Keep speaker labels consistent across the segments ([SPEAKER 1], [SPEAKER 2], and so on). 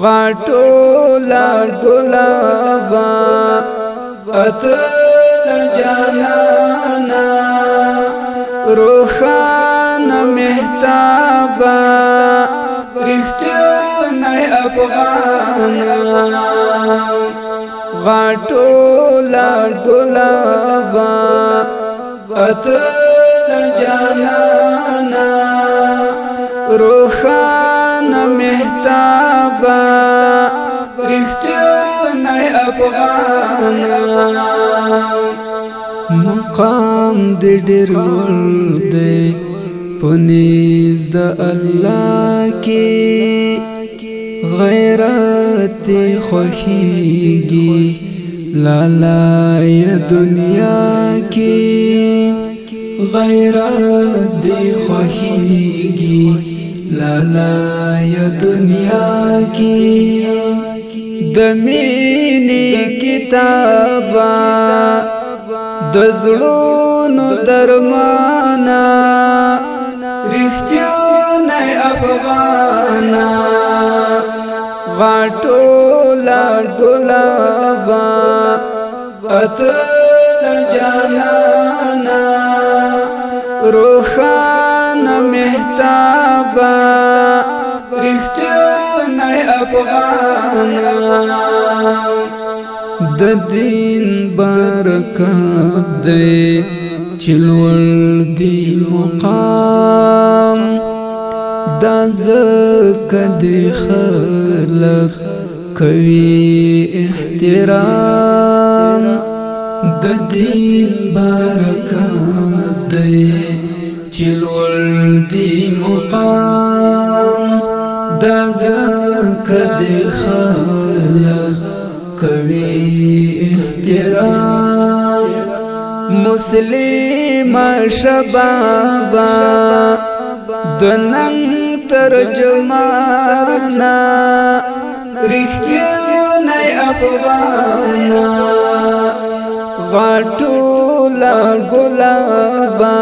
[SPEAKER 1] غټولا ګلابا اتل جانانا روحان مهتابا رښتونه افغان غټولا ګلابا اتل جانانا روحان مهتابا قربانا مقام دې ډېر لوړ دی پنيز د الله کې غیرت خوخيږي لالا یا دنیا کې غیرت دی خوخيږي لالا یا دنیا کې د مینې کتابا د زړونو درمانا رښتیا نه افغانا غاټو لا ګلابا اته جانانا روحانه مهتابا د دین برکات دی چلول دی مقام دا زکه دی خلق کوي احترام د دین برکات دی چلول دی مقام دا زکه دی خلق کوي احترام مسلم شبابا د نن ترجمانا رښتیا نه افغانا غټو لا ګلابا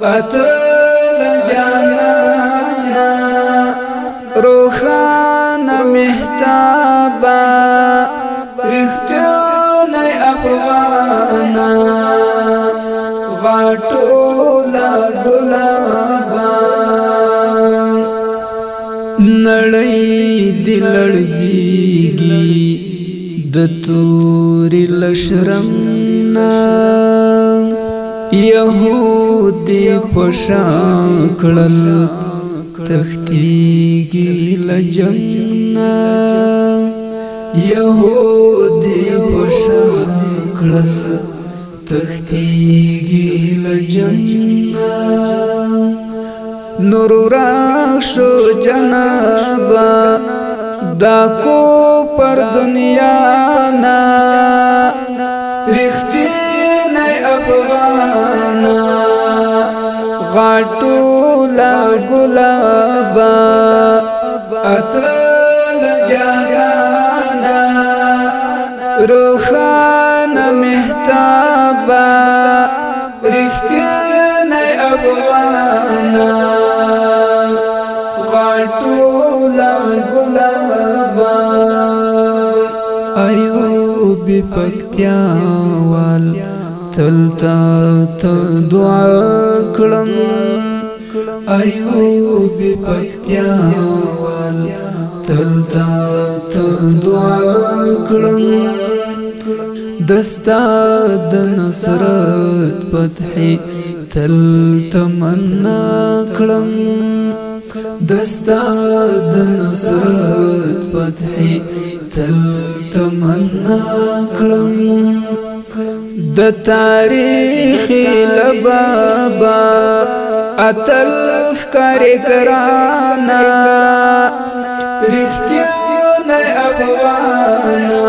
[SPEAKER 1] پتر نا غټولا ګلابا نړۍ دلړزيږي د تورې لشرم نا يهودي پشان کړل تختيږي لجننا يهودي پشان کړل تختیږي لجنه نور را شو جنابا دا کو پر دنیا نا رښتې نه افغانا غاټو لا ګلابا اته حبیب پکتیا وال تل تا ته دعا کړم ایوب پکتیا وال تل تا ته دعا کړم دستا د نصرت فتح تل تمنا کړم دستا د نصرت فتح تل تمنا کړم د تاریخ لبابا اتل کار کرانا رښتیا نه افغانا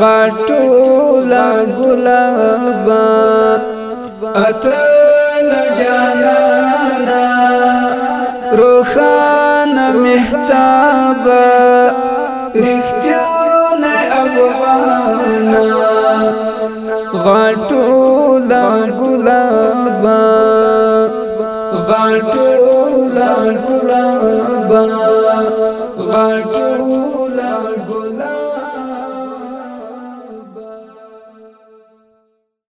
[SPEAKER 1] غټو لا ګلابا اتل جانانا روحانا محتابا غټولا ګلابا غټولا ګلابا